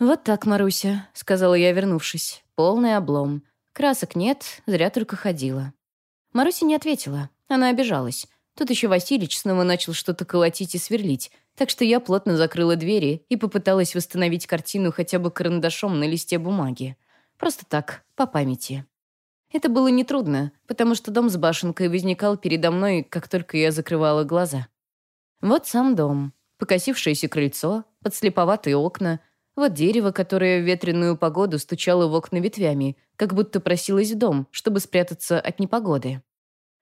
«Вот так, Маруся», — сказала я, вернувшись. «Полный облом. Красок нет, зря только ходила». Маруся не ответила. Она обижалась. Тут еще Василич снова начал что-то колотить и сверлить, так что я плотно закрыла двери и попыталась восстановить картину хотя бы карандашом на листе бумаги. Просто так, по памяти. Это было нетрудно, потому что дом с башенкой возникал передо мной, как только я закрывала глаза. Вот сам дом, покосившееся крыльцо, подслеповатые окна, вот дерево, которое в ветреную погоду стучало в окна ветвями, как будто просилось в дом, чтобы спрятаться от непогоды.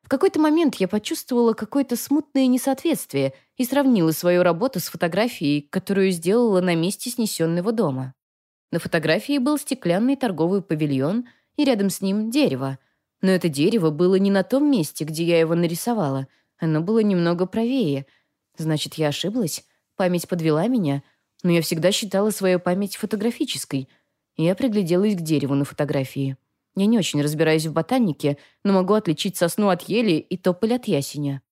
В какой-то момент я почувствовала какое-то смутное несоответствие и сравнила свою работу с фотографией, которую сделала на месте снесенного дома. На фотографии был стеклянный торговый павильон, и рядом с ним дерево. Но это дерево было не на том месте, где я его нарисовала. Оно было немного правее. Значит, я ошиблась? Память подвела меня? Но я всегда считала свою память фотографической. Я пригляделась к дереву на фотографии. Я не очень разбираюсь в ботанике, но могу отличить сосну от ели и тополь от ясеня.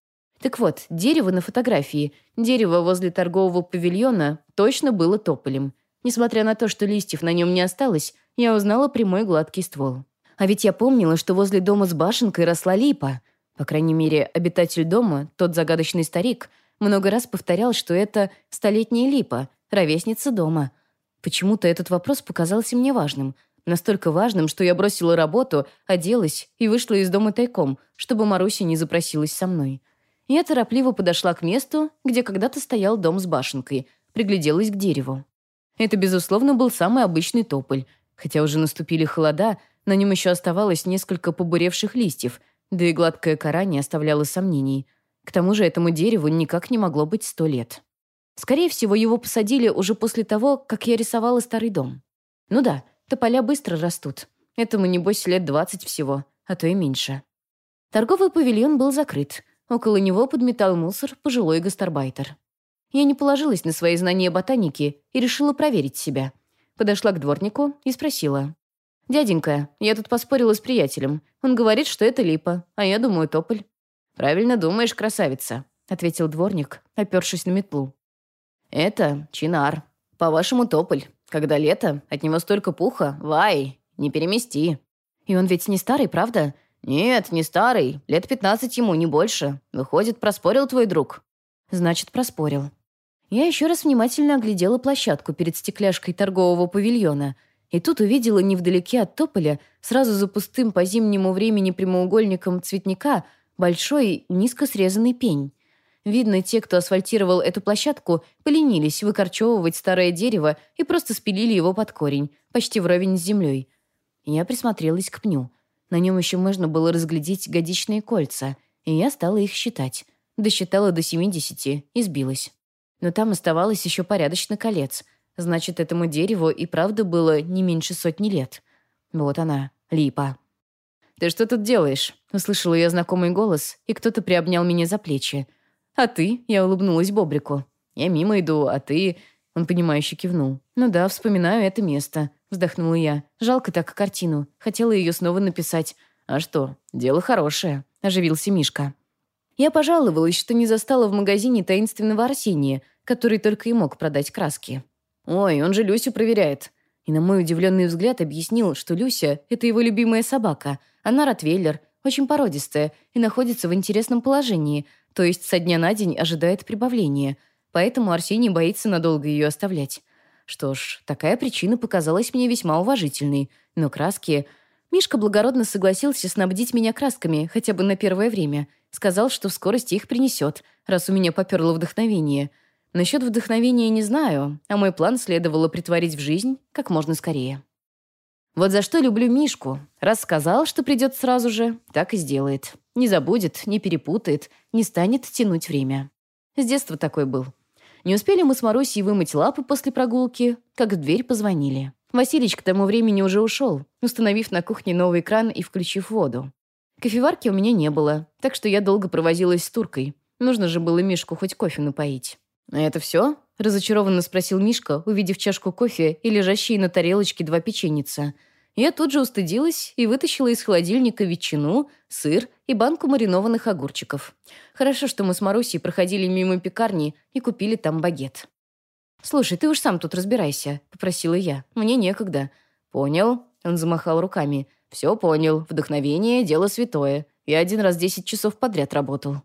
Так вот, дерево на фотографии, дерево возле торгового павильона точно было тополем. Несмотря на то, что листьев на нем не осталось, я узнала прямой гладкий ствол. А ведь я помнила, что возле дома с башенкой росла липа. По крайней мере, обитатель дома, тот загадочный старик, много раз повторял, что это столетняя липа, ровесница дома. Почему-то этот вопрос показался мне важным, Настолько важным, что я бросила работу, оделась и вышла из дома тайком, чтобы Маруся не запросилась со мной. Я торопливо подошла к месту, где когда-то стоял дом с башенкой, пригляделась к дереву. Это, безусловно, был самый обычный тополь. Хотя уже наступили холода, на нем еще оставалось несколько побуревших листьев, да и гладкая кора не оставляла сомнений. К тому же этому дереву никак не могло быть сто лет. Скорее всего, его посадили уже после того, как я рисовала старый дом. Ну да, Тополя быстро растут. Этому, небось, лет двадцать всего, а то и меньше. Торговый павильон был закрыт. Около него подметал мусор пожилой гастарбайтер. Я не положилась на свои знания ботаники и решила проверить себя. Подошла к дворнику и спросила. «Дяденька, я тут поспорила с приятелем. Он говорит, что это липа, а я думаю, тополь». «Правильно думаешь, красавица», — ответил дворник, опершись на метлу. «Это чинар. По-вашему, тополь. Когда лето, от него столько пуха, вай, не перемести. И он ведь не старый, правда? Нет, не старый. Лет пятнадцать ему, не больше. Выходит, проспорил твой друг. Значит, проспорил. Я еще раз внимательно оглядела площадку перед стекляшкой торгового павильона. И тут увидела невдалеке от тополя, сразу за пустым по зимнему времени прямоугольником цветника, большой, низко срезанный пень. Видно, те, кто асфальтировал эту площадку, поленились выкорчевывать старое дерево и просто спилили его под корень, почти вровень с землей. Я присмотрелась к пню. На нем еще можно было разглядеть годичные кольца, и я стала их считать. Досчитала до 70 и сбилась. Но там оставалось еще порядочно колец. Значит, этому дереву и правда было не меньше сотни лет. Вот она, липа. «Ты что тут делаешь?» Услышала я знакомый голос, и кто-то приобнял меня за плечи. «А ты?» — я улыбнулась Бобрику. «Я мимо иду, а ты...» Он, понимающе кивнул. «Ну да, вспоминаю это место», — вздохнула я. «Жалко так картину. Хотела ее снова написать». «А что, дело хорошее», — оживился Мишка. Я пожаловалась, что не застала в магазине таинственного Арсения, который только и мог продать краски. «Ой, он же Люсю проверяет». И на мой удивленный взгляд объяснил, что Люся — это его любимая собака. Она ротвейлер, очень породистая и находится в интересном положении, то есть со дня на день ожидает прибавления, поэтому Арсений боится надолго ее оставлять. Что ж, такая причина показалась мне весьма уважительной, но краски... Мишка благородно согласился снабдить меня красками хотя бы на первое время. Сказал, что в скорости их принесет, раз у меня поперло вдохновение. Насчет вдохновения не знаю, а мой план следовало притворить в жизнь как можно скорее. Вот за что люблю Мишку. Раз сказал, что придет сразу же, так и сделает. Не забудет, не перепутает, не станет тянуть время. С детства такой был. Не успели мы с Марусей вымыть лапы после прогулки, как в дверь позвонили. Василич к тому времени уже ушел, установив на кухне новый кран и включив воду. Кофеварки у меня не было, так что я долго провозилась с туркой. Нужно же было Мишку хоть кофе напоить. «А это все?» – разочарованно спросил Мишка, увидев чашку кофе и лежащие на тарелочке два печеница – я тут же устыдилась и вытащила из холодильника ветчину, сыр и банку маринованных огурчиков. Хорошо, что мы с Марусей проходили мимо пекарни и купили там багет. «Слушай, ты уж сам тут разбирайся», — попросила я. «Мне некогда». «Понял», — он замахал руками. «Все понял. Вдохновение — дело святое. Я один раз десять часов подряд работал».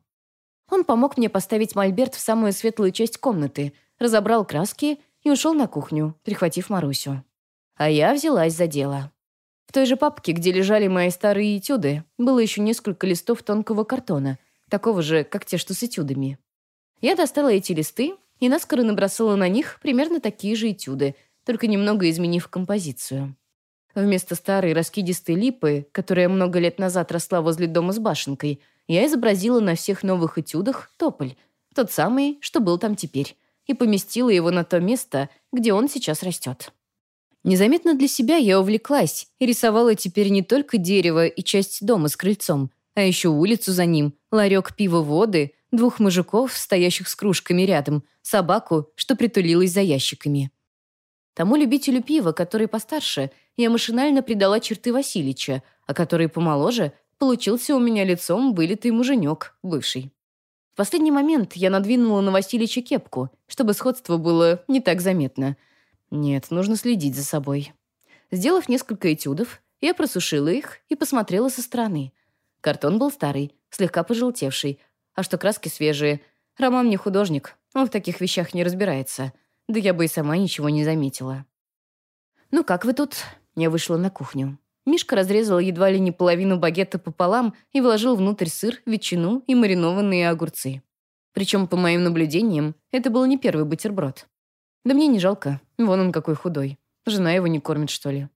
Он помог мне поставить мольберт в самую светлую часть комнаты, разобрал краски и ушел на кухню, прихватив Марусю. А я взялась за дело. В той же папке, где лежали мои старые этюды, было еще несколько листов тонкого картона, такого же, как те, что с этюдами. Я достала эти листы и наскоро набросала на них примерно такие же этюды, только немного изменив композицию. Вместо старой раскидистой липы, которая много лет назад росла возле дома с башенкой, я изобразила на всех новых этюдах тополь, тот самый, что был там теперь, и поместила его на то место, где он сейчас растет. Незаметно для себя я увлеклась и рисовала теперь не только дерево и часть дома с крыльцом, а еще улицу за ним, ларек пива-воды, двух мужиков, стоящих с кружками рядом, собаку, что притулилась за ящиками. Тому любителю пива, который постарше, я машинально придала черты Васильича, а который помоложе, получился у меня лицом вылитый муженек, бывший. В последний момент я надвинула на Васильича кепку, чтобы сходство было не так заметно. Нет, нужно следить за собой. Сделав несколько этюдов, я просушила их и посмотрела со стороны. Картон был старый, слегка пожелтевший, а что краски свежие. Роман не художник, он в таких вещах не разбирается. Да я бы и сама ничего не заметила. «Ну как вы тут?» Я вышла на кухню. Мишка разрезал едва ли не половину багета пополам и вложил внутрь сыр, ветчину и маринованные огурцы. Причем, по моим наблюдениям, это был не первый бутерброд. Да мне не жалко, вон он какой худой. Жена его не кормит, что ли.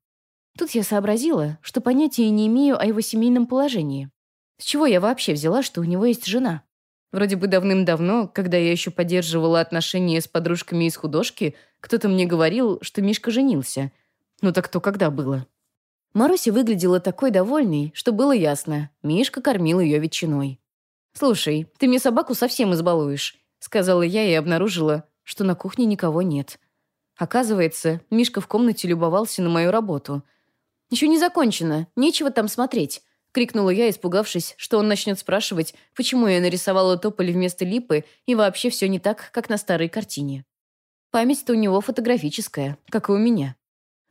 Тут я сообразила, что понятия не имею о его семейном положении. С чего я вообще взяла, что у него есть жена? Вроде бы давным-давно, когда я еще поддерживала отношения с подружками из художки, кто-то мне говорил, что Мишка женился. Ну так то когда было? Маруся выглядела такой довольной, что было ясно. Мишка кормил ее ветчиной. «Слушай, ты мне собаку совсем избалуешь», — сказала я и обнаружила, что на кухне никого нет. Оказывается, Мишка в комнате любовался на мою работу. «Еще не закончено, нечего там смотреть», — крикнула я, испугавшись, что он начнет спрашивать, почему я нарисовала тополь вместо липы и вообще все не так, как на старой картине. Память-то у него фотографическая, как и у меня.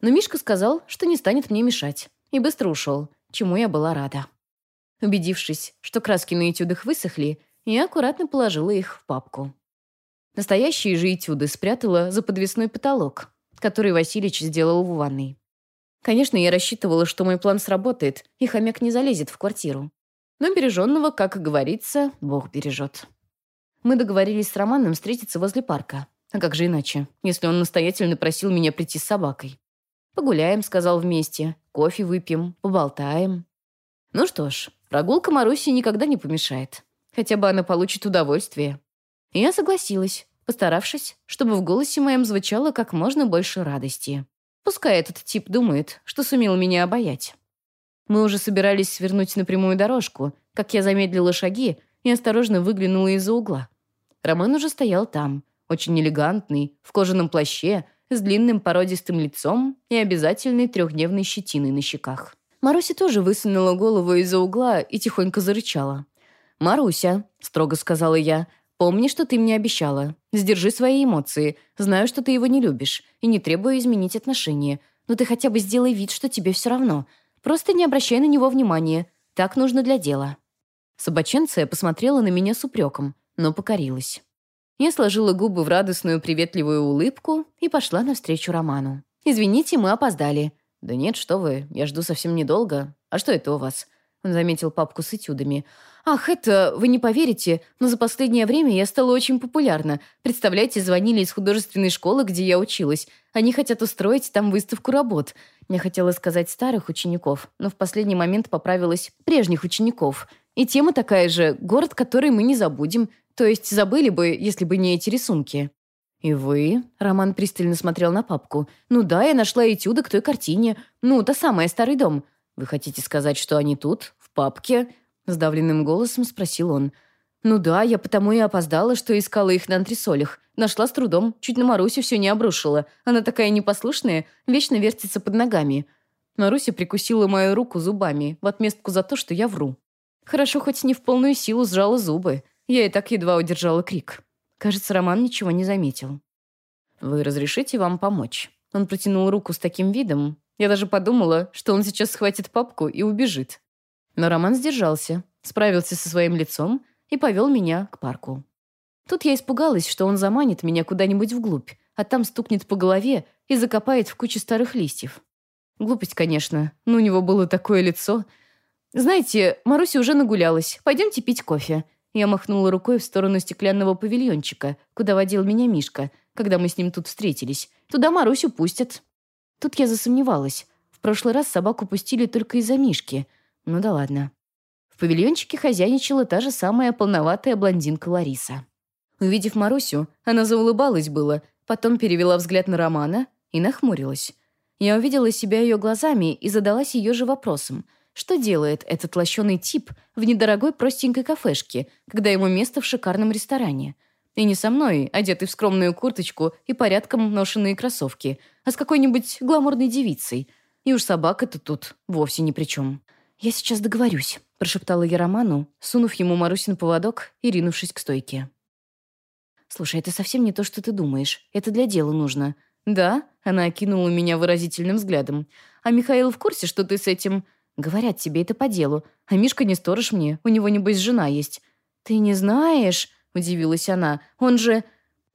Но Мишка сказал, что не станет мне мешать, и быстро ушел, чему я была рада. Убедившись, что краски на этюдах высохли, я аккуратно положила их в папку. Настоящие же этюды спрятала за подвесной потолок, который Василич сделал в ванной. Конечно, я рассчитывала, что мой план сработает, и хомяк не залезет в квартиру. Но береженного, как говорится, Бог бережет. Мы договорились с Романом встретиться возле парка. А как же иначе, если он настоятельно просил меня прийти с собакой? «Погуляем», — сказал вместе. «Кофе выпьем, поболтаем». Ну что ж, прогулка Маруси никогда не помешает. Хотя бы она получит удовольствие. И я согласилась, постаравшись, чтобы в голосе моем звучало как можно больше радости. Пускай этот тип думает, что сумел меня обаять. Мы уже собирались свернуть на прямую дорожку, как я замедлила шаги и осторожно выглянула из-за угла. Роман уже стоял там, очень элегантный, в кожаном плаще, с длинным породистым лицом и обязательной трехдневной щетиной на щеках. Маруся тоже высунула голову из-за угла и тихонько зарычала. «Маруся», — строго сказала я, — «помни, что ты мне обещала. Сдержи свои эмоции. Знаю, что ты его не любишь, и не требую изменить отношения. Но ты хотя бы сделай вид, что тебе все равно. Просто не обращай на него внимания. Так нужно для дела». Собаченция посмотрела на меня с упреком, но покорилась. Я сложила губы в радостную приветливую улыбку и пошла навстречу Роману. «Извините, мы опоздали». «Да нет, что вы, я жду совсем недолго. А что это у вас?» Он заметил папку с этюдами. «Ах, это, вы не поверите, но за последнее время я стала очень популярна. Представляете, звонили из художественной школы, где я училась. Они хотят устроить там выставку работ. Я хотела сказать старых учеников, но в последний момент поправилась прежних учеников. И тема такая же «Город, который мы не забудем». То есть забыли бы, если бы не эти рисунки. «И вы?» — Роман пристально смотрел на папку. «Ну да, я нашла этюды к той картине. Ну, та самая «Старый дом». Вы хотите сказать, что они тут, в папке?» Сдавленным голосом спросил он. «Ну да, я потому и опоздала, что искала их на антресолях. Нашла с трудом, чуть на Марусю все не обрушила. Она такая непослушная, вечно вертится под ногами». Маруся прикусила мою руку зубами в отместку за то, что я вру. Хорошо, хоть не в полную силу сжала зубы. Я и так едва удержала крик. Кажется, Роман ничего не заметил. «Вы разрешите вам помочь?» Он протянул руку с таким видом. Я даже подумала, что он сейчас схватит папку и убежит. Но Роман сдержался, справился со своим лицом и повел меня к парку. Тут я испугалась, что он заманит меня куда-нибудь вглубь, а там стукнет по голове и закопает в куче старых листьев. Глупость, конечно, но у него было такое лицо. «Знаете, Маруся уже нагулялась. Пойдемте пить кофе». Я махнула рукой в сторону стеклянного павильончика, куда водил меня Мишка, когда мы с ним тут встретились. Туда Марусю пустят. Тут я засомневалась. В прошлый раз собаку пустили только из-за Мишки. Ну да ладно. В павильончике хозяйничала та же самая полноватая блондинка Лариса. Увидев Марусю, она заулыбалась было, потом перевела взгляд на Романа и нахмурилась. Я увидела себя ее глазами и задалась ее же вопросом. Что делает этот лощеный тип в недорогой простенькой кафешке, когда ему место в шикарном ресторане? И не со мной, одетый в скромную курточку и порядком ношенные кроссовки, а с какой-нибудь гламурной девицей. И уж собака-то тут вовсе ни при чем. «Я сейчас договорюсь», — прошептала я Роману, сунув ему Марусин поводок и ринувшись к стойке. «Слушай, это совсем не то, что ты думаешь. Это для дела нужно». «Да?» — она окинула меня выразительным взглядом. «А Михаил в курсе, что ты с этим...» «Говорят тебе, это по делу. А Мишка не сторож мне. У него, небось, жена есть». «Ты не знаешь?» — удивилась она. «Он же...»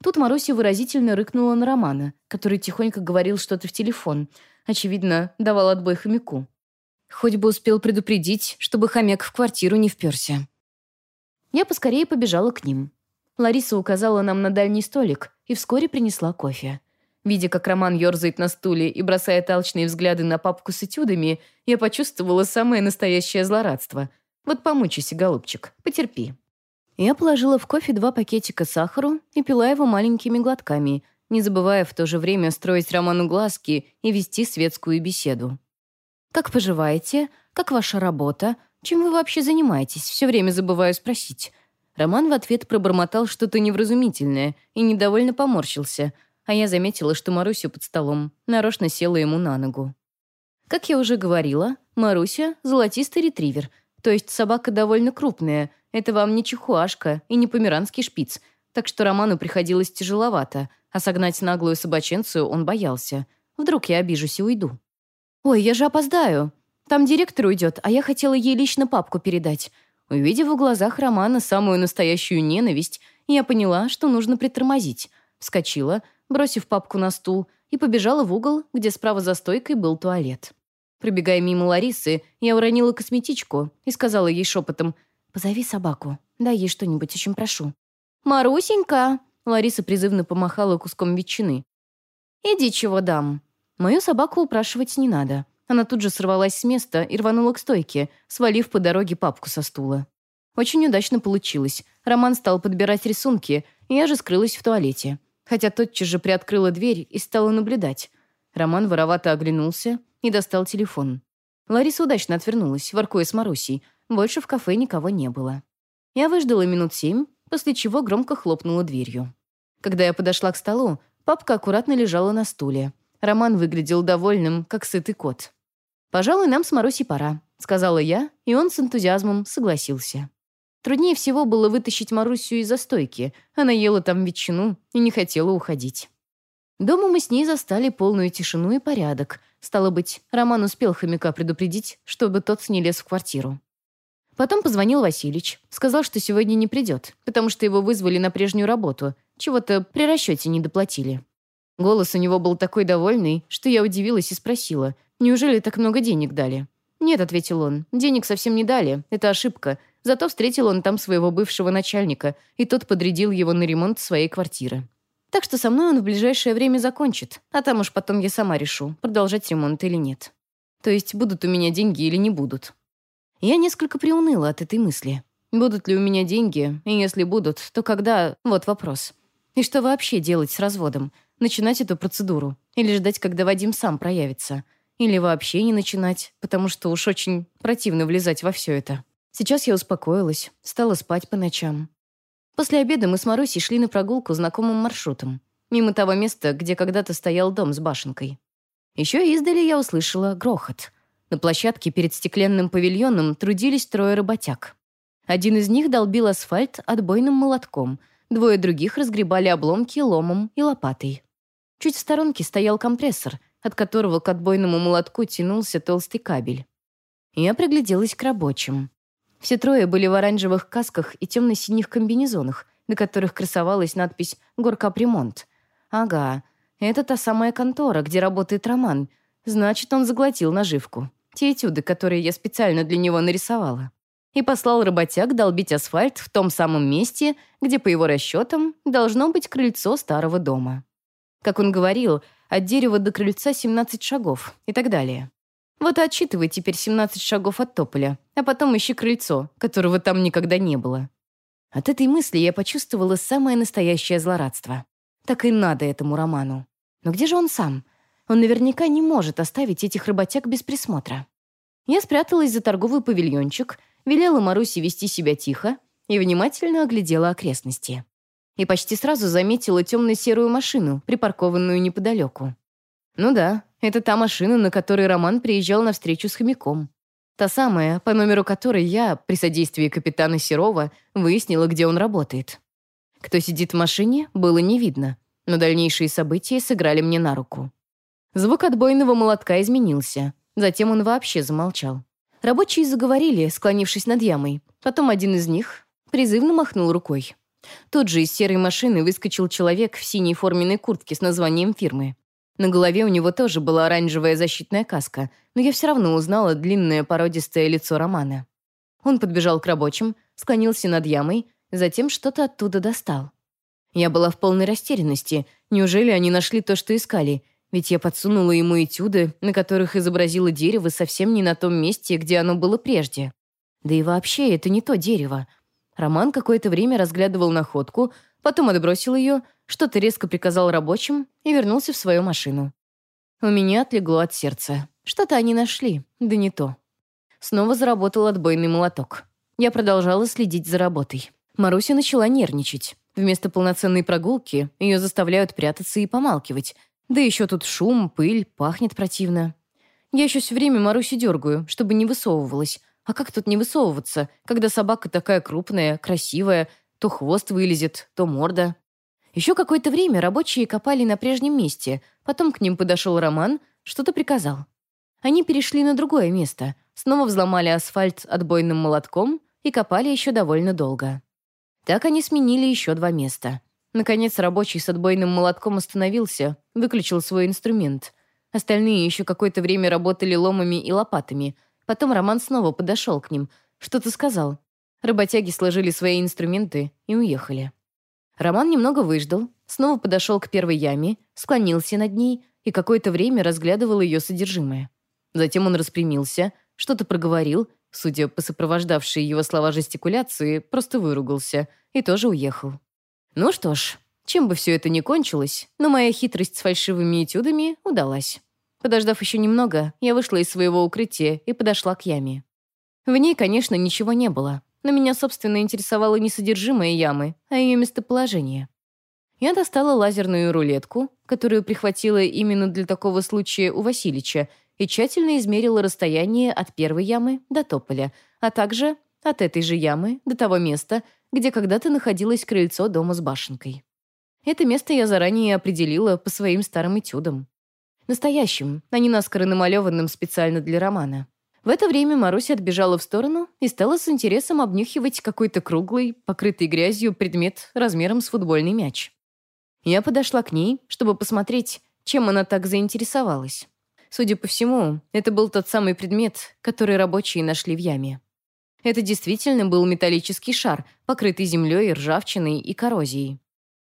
Тут Маруся выразительно рыкнула на Романа, который тихонько говорил что-то в телефон. Очевидно, давал отбой хомяку. Хоть бы успел предупредить, чтобы хомяк в квартиру не вперся. Я поскорее побежала к ним. Лариса указала нам на дальний столик и вскоре принесла кофе. Видя, как Роман ерзает на стуле и бросает алчные взгляды на папку с этюдами, я почувствовала самое настоящее злорадство. «Вот помучайся, голубчик, потерпи». Я положила в кофе два пакетика сахару и пила его маленькими глотками, не забывая в то же время строить Роману глазки и вести светскую беседу. «Как поживаете? Как ваша работа? Чем вы вообще занимаетесь? Все время забываю спросить». Роман в ответ пробормотал что-то невразумительное и недовольно поморщился, а я заметила, что Маруся под столом нарочно села ему на ногу. Как я уже говорила, Маруся — золотистый ретривер, то есть собака довольно крупная, это вам не чихуашка и не померанский шпиц, так что Роману приходилось тяжеловато, а согнать наглую собаченцию он боялся. Вдруг я обижусь и уйду. «Ой, я же опоздаю. Там директор уйдет, а я хотела ей лично папку передать». Увидев в глазах Романа самую настоящую ненависть, я поняла, что нужно притормозить. Вскочила, бросив папку на стул, и побежала в угол, где справа за стойкой был туалет. Пробегая мимо Ларисы, я уронила косметичку и сказала ей шепотом «Позови собаку, дай ей что-нибудь, очень прошу». «Марусенька!» Лариса призывно помахала куском ветчины. «Иди, чего дам». Мою собаку упрашивать не надо. Она тут же сорвалась с места и рванула к стойке, свалив по дороге папку со стула. Очень удачно получилось. Роман стал подбирать рисунки, и я же скрылась в туалете. Хотя тотчас же приоткрыла дверь и стала наблюдать. Роман воровато оглянулся и достал телефон. Лариса удачно отвернулась, воркуя с Марусей. Больше в кафе никого не было. Я выждала минут семь, после чего громко хлопнула дверью. Когда я подошла к столу, папка аккуратно лежала на стуле. Роман выглядел довольным, как сытый кот. «Пожалуй, нам с Марусей пора», — сказала я, и он с энтузиазмом согласился. Труднее всего было вытащить Марусю из застойки. Она ела там ветчину и не хотела уходить. Дома мы с ней застали полную тишину и порядок. Стало быть, Роман успел хомяка предупредить, чтобы тот не лез в квартиру. Потом позвонил Василич. Сказал, что сегодня не придет, потому что его вызвали на прежнюю работу. Чего-то при расчете не доплатили. Голос у него был такой довольный, что я удивилась и спросила, «Неужели так много денег дали?» «Нет», — ответил он, «денег совсем не дали, это ошибка. Зато встретил он там своего бывшего начальника, и тот подрядил его на ремонт своей квартиры. Так что со мной он в ближайшее время закончит, а там уж потом я сама решу, продолжать ремонт или нет. То есть будут у меня деньги или не будут. Я несколько приуныла от этой мысли. Будут ли у меня деньги, и если будут, то когда... Вот вопрос. И что вообще делать с разводом? начинать эту процедуру? Или ждать, когда Вадим сам проявится? Или вообще не начинать, потому что уж очень противно влезать во все это? Сейчас я успокоилась, стала спать по ночам. После обеда мы с Марусей шли на прогулку знакомым маршрутом, мимо того места, где когда-то стоял дом с башенкой. Еще издали я услышала грохот. На площадке перед стеклянным павильоном трудились трое работяг. Один из них долбил асфальт отбойным молотком, двое других разгребали обломки ломом и лопатой. Чуть в сторонке стоял компрессор, от которого к отбойному молотку тянулся толстый кабель. Я пригляделась к рабочим. Все трое были в оранжевых касках и темно-синих комбинезонах, на которых красовалась надпись «Горкапремонт». Ага, это та самая контора, где работает Роман. Значит, он заглотил наживку. Те этюды, которые я специально для него нарисовала. И послал работяг долбить асфальт в том самом месте, где, по его расчетам, должно быть крыльцо старого дома. Как он говорил, от дерева до крыльца 17 шагов и так далее. Вот и отчитывай теперь 17 шагов от тополя, а потом ищи крыльцо, которого там никогда не было. От этой мысли я почувствовала самое настоящее злорадство. Так и надо этому роману. Но где же он сам? Он наверняка не может оставить этих работяг без присмотра. Я спряталась за торговый павильончик, велела Марусе вести себя тихо и внимательно оглядела окрестности. И почти сразу заметила темно-серую машину, припаркованную неподалеку. Ну да, это та машина, на которой Роман приезжал на встречу с хомяком. Та самая, по номеру которой я, при содействии капитана Серова, выяснила, где он работает. Кто сидит в машине, было не видно, но дальнейшие события сыграли мне на руку. Звук отбойного молотка изменился. Затем он вообще замолчал. Рабочие заговорили, склонившись над ямой. Потом один из них призывно махнул рукой. Тут же из серой машины выскочил человек в синей форменной куртке с названием фирмы. На голове у него тоже была оранжевая защитная каска, но я все равно узнала длинное породистое лицо Романа. Он подбежал к рабочим, склонился над ямой, затем что-то оттуда достал. Я была в полной растерянности. Неужели они нашли то, что искали? Ведь я подсунула ему этюды, на которых изобразила дерево совсем не на том месте, где оно было прежде. Да и вообще, это не то дерево. Роман какое-то время разглядывал находку, потом отбросил ее, что-то резко приказал рабочим и вернулся в свою машину. У меня отлегло от сердца. Что-то они нашли, да не то. Снова заработал отбойный молоток. Я продолжала следить за работой. Маруся начала нервничать. Вместо полноценной прогулки ее заставляют прятаться и помалкивать. Да еще тут шум, пыль, пахнет противно. Я еще все время Марусю дергаю, чтобы не высовывалась. А как тут не высовываться, когда собака такая крупная, красивая, то хвост вылезет, то морда. Еще какое-то время рабочие копали на прежнем месте, потом к ним подошел Роман, что-то приказал. Они перешли на другое место, снова взломали асфальт отбойным молотком и копали еще довольно долго. Так они сменили еще два места. Наконец рабочий с отбойным молотком остановился, выключил свой инструмент. Остальные еще какое-то время работали ломами и лопатами. Потом Роман снова подошел к ним, что-то сказал. Работяги сложили свои инструменты и уехали. Роман немного выждал, снова подошел к первой яме, склонился над ней и какое-то время разглядывал ее содержимое. Затем он распрямился, что-то проговорил судя по сопровождавшей его слова жестикуляции, просто выругался и тоже уехал. Ну что ж, чем бы все это ни кончилось, но моя хитрость с фальшивыми этюдами удалась. Подождав еще немного, я вышла из своего укрытия и подошла к яме. В ней, конечно, ничего не было, но меня, собственно, интересовало не содержимое ямы, а ее местоположение. Я достала лазерную рулетку, которую прихватила именно для такого случая у Василича, и тщательно измерила расстояние от первой ямы до тополя, а также от этой же ямы до того места, где когда-то находилось крыльцо дома с башенкой. Это место я заранее определила по своим старым этюдам. Настоящим, а не наскоро намалеванным специально для романа. В это время Маруся отбежала в сторону и стала с интересом обнюхивать какой-то круглый, покрытый грязью предмет размером с футбольный мяч. Я подошла к ней, чтобы посмотреть, чем она так заинтересовалась. Судя по всему, это был тот самый предмет, который рабочие нашли в яме. Это действительно был металлический шар, покрытый землей, ржавчиной и коррозией.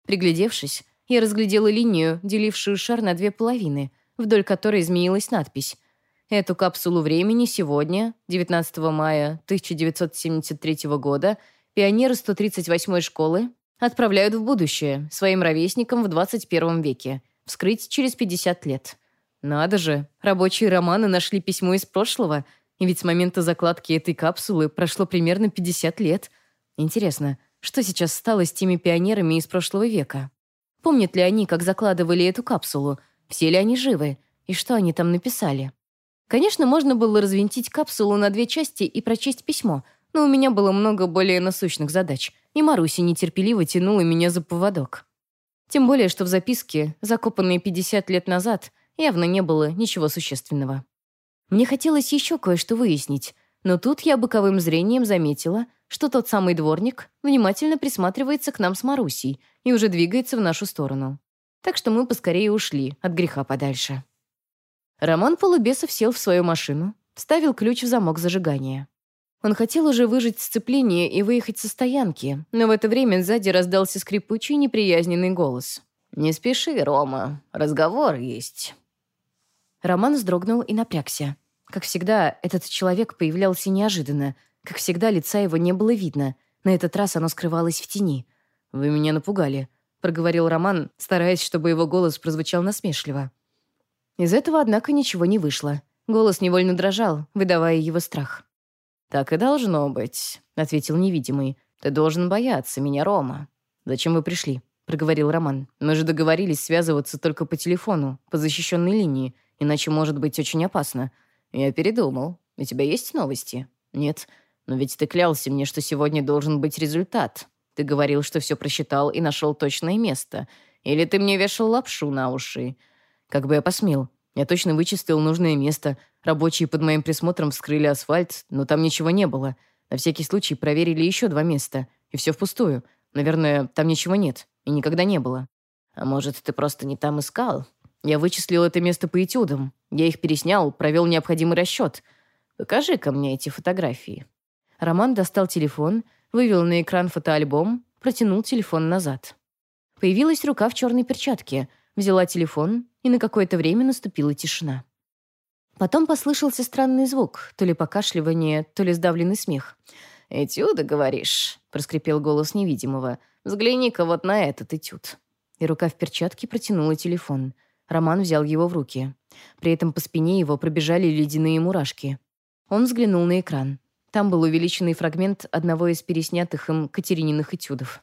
Приглядевшись, я разглядела линию, делившую шар на две половины, вдоль которой изменилась надпись. Эту капсулу времени сегодня, 19 мая 1973 года, пионеры 138-й школы отправляют в будущее своим ровесникам в 21 веке, вскрыть через 50 лет. Надо же, рабочие романы нашли письмо из прошлого, и ведь с момента закладки этой капсулы прошло примерно 50 лет. Интересно, что сейчас стало с теми пионерами из прошлого века? Помнят ли они, как закладывали эту капсулу? Все ли они живы? И что они там написали? Конечно, можно было развинтить капсулу на две части и прочесть письмо, но у меня было много более насущных задач, и Маруся нетерпеливо тянула меня за поводок. Тем более, что в записке, закопанной 50 лет назад, явно не было ничего существенного. Мне хотелось еще кое-что выяснить, но тут я боковым зрением заметила, что тот самый дворник внимательно присматривается к нам с Марусей и уже двигается в нашу сторону. Так что мы поскорее ушли от греха подальше. Роман Полубесов сел в свою машину, вставил ключ в замок зажигания. Он хотел уже выжать сцепление и выехать со стоянки, но в это время сзади раздался скрипучий неприязненный голос. «Не спеши, Рома, разговор есть». Роман вздрогнул и напрягся. Как всегда, этот человек появлялся неожиданно. Как всегда, лица его не было видно. На этот раз оно скрывалось в тени. «Вы меня напугали», — проговорил Роман, стараясь, чтобы его голос прозвучал насмешливо. Из этого, однако, ничего не вышло. Голос невольно дрожал, выдавая его страх. «Так и должно быть», — ответил невидимый. «Ты должен бояться меня, Рома». «Зачем вы пришли?» — проговорил Роман. «Мы же договорились связываться только по телефону, по защищенной линии, иначе может быть очень опасно». «Я передумал. У тебя есть новости?» «Нет. Но ведь ты клялся мне, что сегодня должен быть результат. Ты говорил, что все просчитал и нашел точное место. Или ты мне вешал лапшу на уши?» «Как бы я посмел. Я точно вычистил нужное место. Рабочие под моим присмотром вскрыли асфальт, но там ничего не было. На всякий случай проверили еще два места. И все впустую. Наверное, там ничего нет. И никогда не было. А может, ты просто не там искал? Я вычислил это место по этюдам. Я их переснял, провел необходимый расчет. Покажи-ка мне эти фотографии». Роман достал телефон, вывел на экран фотоальбом, протянул телефон назад. Появилась рука в черной перчатке, взяла телефон, и на какое-то время наступила тишина. Потом послышался странный звук, то ли покашливание, то ли сдавленный смех. «Этюда, говоришь?» — проскрипел голос невидимого. «Взгляни-ка вот на этот этюд». И рука в перчатке протянула телефон. Роман взял его в руки. При этом по спине его пробежали ледяные мурашки. Он взглянул на экран. Там был увеличенный фрагмент одного из переснятых им Катерининых этюдов.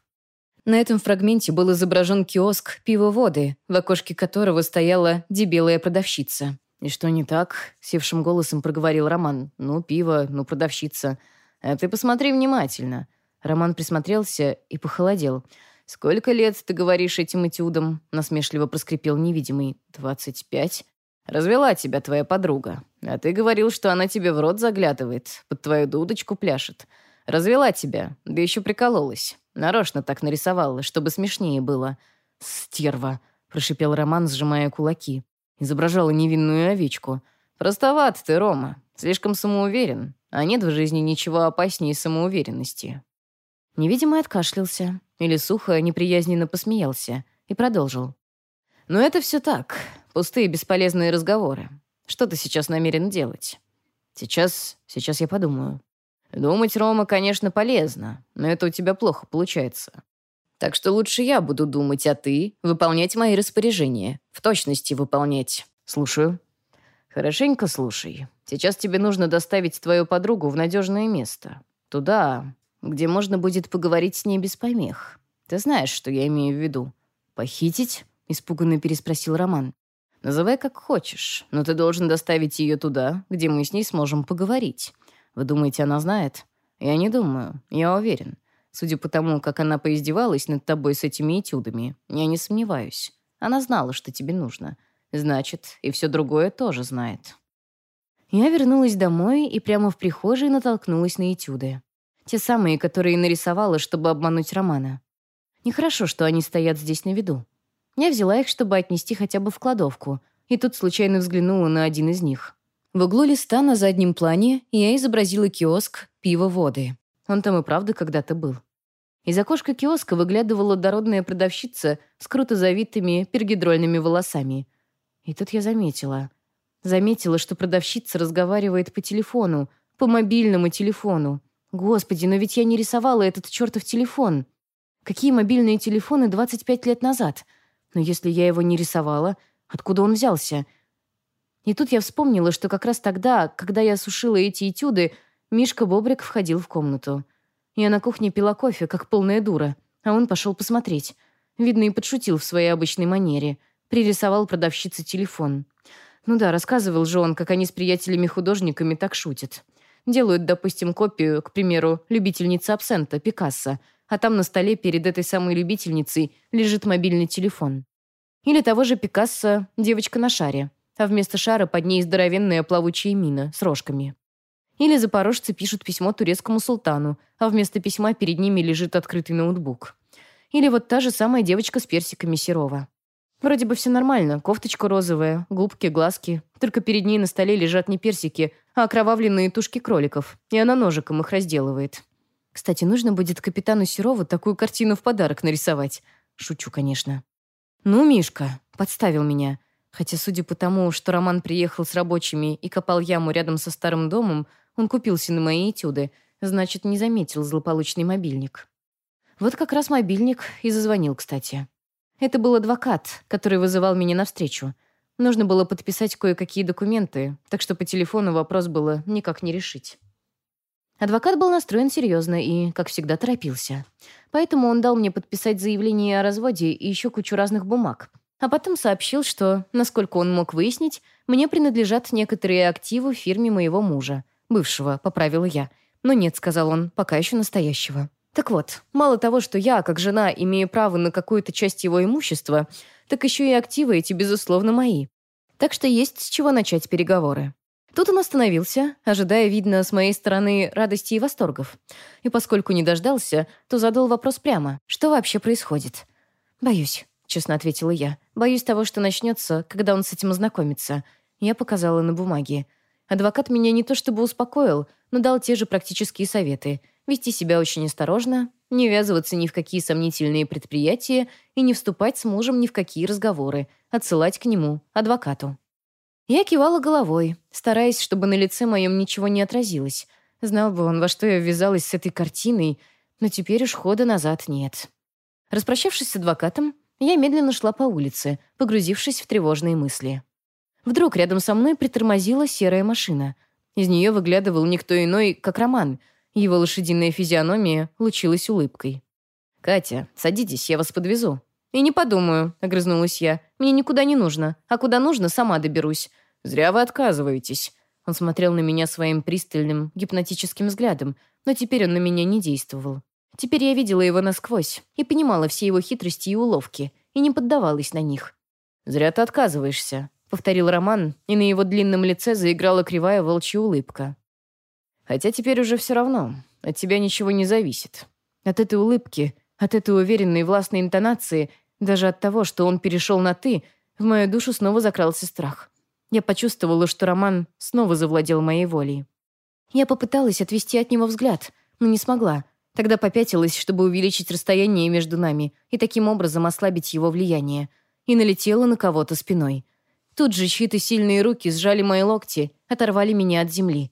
На этом фрагменте был изображен киоск пивоводы, в окошке которого стояла дебелая продавщица. «И что не так?» — севшим голосом проговорил Роман. «Ну, пиво, ну, продавщица. А ты посмотри внимательно». Роман присмотрелся и похолодел. «Сколько лет, ты говоришь, этим этюдом?» — насмешливо проскрипел невидимый. «Двадцать пять?» «Развела тебя твоя подруга. А ты говорил, что она тебе в рот заглядывает, под твою дудочку пляшет. Развела тебя, да еще прикололась. Нарочно так нарисовала, чтобы смешнее было. «Стерва!» — прошипел Роман, сжимая кулаки. Изображала невинную овечку. «Простоват ты, Рома. Слишком самоуверен. А нет в жизни ничего опаснее самоуверенности». Невидимый откашлялся. Или сухо, неприязненно посмеялся. И продолжил. «Но это все так. Пустые бесполезные разговоры. Что ты сейчас намерен делать?» «Сейчас... сейчас я подумаю». Думать, Рома, конечно, полезно, но это у тебя плохо получается. Так что лучше я буду думать, а ты — выполнять мои распоряжения. В точности выполнять. Слушаю. Хорошенько слушай. Сейчас тебе нужно доставить твою подругу в надежное место. Туда, где можно будет поговорить с ней без помех. Ты знаешь, что я имею в виду. Похитить? Испуганно переспросил Роман. Называй как хочешь, но ты должен доставить ее туда, где мы с ней сможем поговорить. Вы думаете, она знает? Я не думаю. Я уверен. Судя по тому, как она поиздевалась над тобой с этими этюдами, я не сомневаюсь. Она знала, что тебе нужно. Значит, и все другое тоже знает. Я вернулась домой и прямо в прихожей натолкнулась на этюды. Те самые, которые нарисовала, чтобы обмануть Романа. Нехорошо, что они стоят здесь на виду. Я взяла их, чтобы отнести хотя бы в кладовку, и тут случайно взглянула на один из них. В углу листа на заднем плане я изобразила киоск пива-воды. Он там и правда когда-то был. Из окошка киоска выглядывала дородная продавщица с круто завитыми пергидрольными волосами. И тут я заметила. Заметила, что продавщица разговаривает по телефону, по мобильному телефону. Господи, но ведь я не рисовала этот чертов телефон. Какие мобильные телефоны 25 лет назад? Но если я его не рисовала, откуда он взялся? И тут я вспомнила, что как раз тогда, когда я сушила эти этюды, Мишка Бобрик входил в комнату. Я на кухне пила кофе, как полная дура, а он пошел посмотреть. Видно, и подшутил в своей обычной манере. Пририсовал продавщице телефон. Ну да, рассказывал же он, как они с приятелями-художниками так шутят. Делают, допустим, копию, к примеру, любительницы абсента, Пикассо. а там на столе перед этой самой любительницей лежит мобильный телефон. Или того же Пикассо «Девочка на шаре», а вместо шара под ней здоровенная плавучая мина с рожками. Или запорожцы пишут письмо турецкому султану, а вместо письма перед ними лежит открытый ноутбук. Или вот та же самая девочка с персиками Серова. Вроде бы все нормально, кофточка розовая, губки, глазки. Только перед ней на столе лежат не персики, а окровавленные тушки кроликов, и она ножиком их разделывает. Кстати, нужно будет капитану Серову такую картину в подарок нарисовать. Шучу, конечно. «Ну, Мишка», — подставил меня. Хотя, судя по тому, что Роман приехал с рабочими и копал яму рядом со старым домом, он купился на мои этюды, значит, не заметил злополучный мобильник. Вот как раз мобильник и зазвонил, кстати. Это был адвокат, который вызывал меня навстречу. Нужно было подписать кое-какие документы, так что по телефону вопрос было никак не решить. Адвокат был настроен серьезно и, как всегда, торопился. Поэтому он дал мне подписать заявление о разводе и еще кучу разных бумаг. А потом сообщил, что, насколько он мог выяснить, мне принадлежат некоторые активы в фирме моего мужа. Бывшего, поправила я. Но нет, сказал он, пока еще настоящего. Так вот, мало того, что я, как жена, имею право на какую-то часть его имущества, так еще и активы эти, безусловно, мои. Так что есть с чего начать переговоры. Тут он остановился, ожидая, видно, с моей стороны радости и восторгов. И поскольку не дождался, то задал вопрос прямо. Что вообще происходит? «Боюсь», — честно ответила я. «Боюсь того, что начнется, когда он с этим ознакомится». Я показала на бумаге. Адвокат меня не то чтобы успокоил, но дал те же практические советы. Вести себя очень осторожно, не ввязываться ни в какие сомнительные предприятия и не вступать с мужем ни в какие разговоры, отсылать к нему, адвокату. Я кивала головой, стараясь, чтобы на лице моем ничего не отразилось. Знал бы он, во что я ввязалась с этой картиной, но теперь уж хода назад нет. Распрощавшись с адвокатом, я медленно шла по улице, погрузившись в тревожные мысли. Вдруг рядом со мной притормозила серая машина. Из нее выглядывал никто иной, как Роман. Его лошадиная физиономия лучилась улыбкой. «Катя, садитесь, я вас подвезу». «И не подумаю», — огрызнулась я. «Мне никуда не нужно. А куда нужно, сама доберусь». «Зря вы отказываетесь». Он смотрел на меня своим пристальным, гипнотическим взглядом, но теперь он на меня не действовал. Теперь я видела его насквозь и понимала все его хитрости и уловки, и не поддавалась на них. «Зря ты отказываешься», — повторил Роман, и на его длинном лице заиграла кривая волчья улыбка. «Хотя теперь уже все равно. От тебя ничего не зависит. От этой улыбки, от этой уверенной властной интонации даже от того, что он перешел на «ты», в мою душу снова закрался страх. Я почувствовала, что Роман снова завладел моей волей. Я попыталась отвести от него взгляд, но не смогла. Тогда попятилась, чтобы увеличить расстояние между нами и таким образом ослабить его влияние. И налетела на кого-то спиной. Тут же чьи-то сильные руки сжали мои локти, оторвали меня от земли.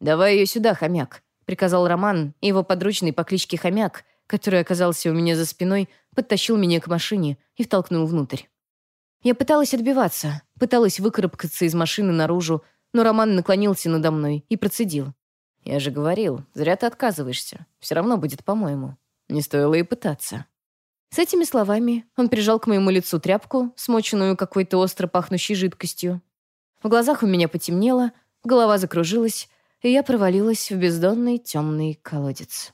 «Давай ее сюда, хомяк», — приказал Роман, и его подручный по кличке Хомяк который оказался у меня за спиной, подтащил меня к машине и втолкнул внутрь. Я пыталась отбиваться, пыталась выкарабкаться из машины наружу, но Роман наклонился надо мной и процедил. «Я же говорил, зря ты отказываешься. Все равно будет по-моему. Не стоило и пытаться». С этими словами он прижал к моему лицу тряпку, смоченную какой-то остро пахнущей жидкостью. В глазах у меня потемнело, голова закружилась, и я провалилась в бездонный темный колодец.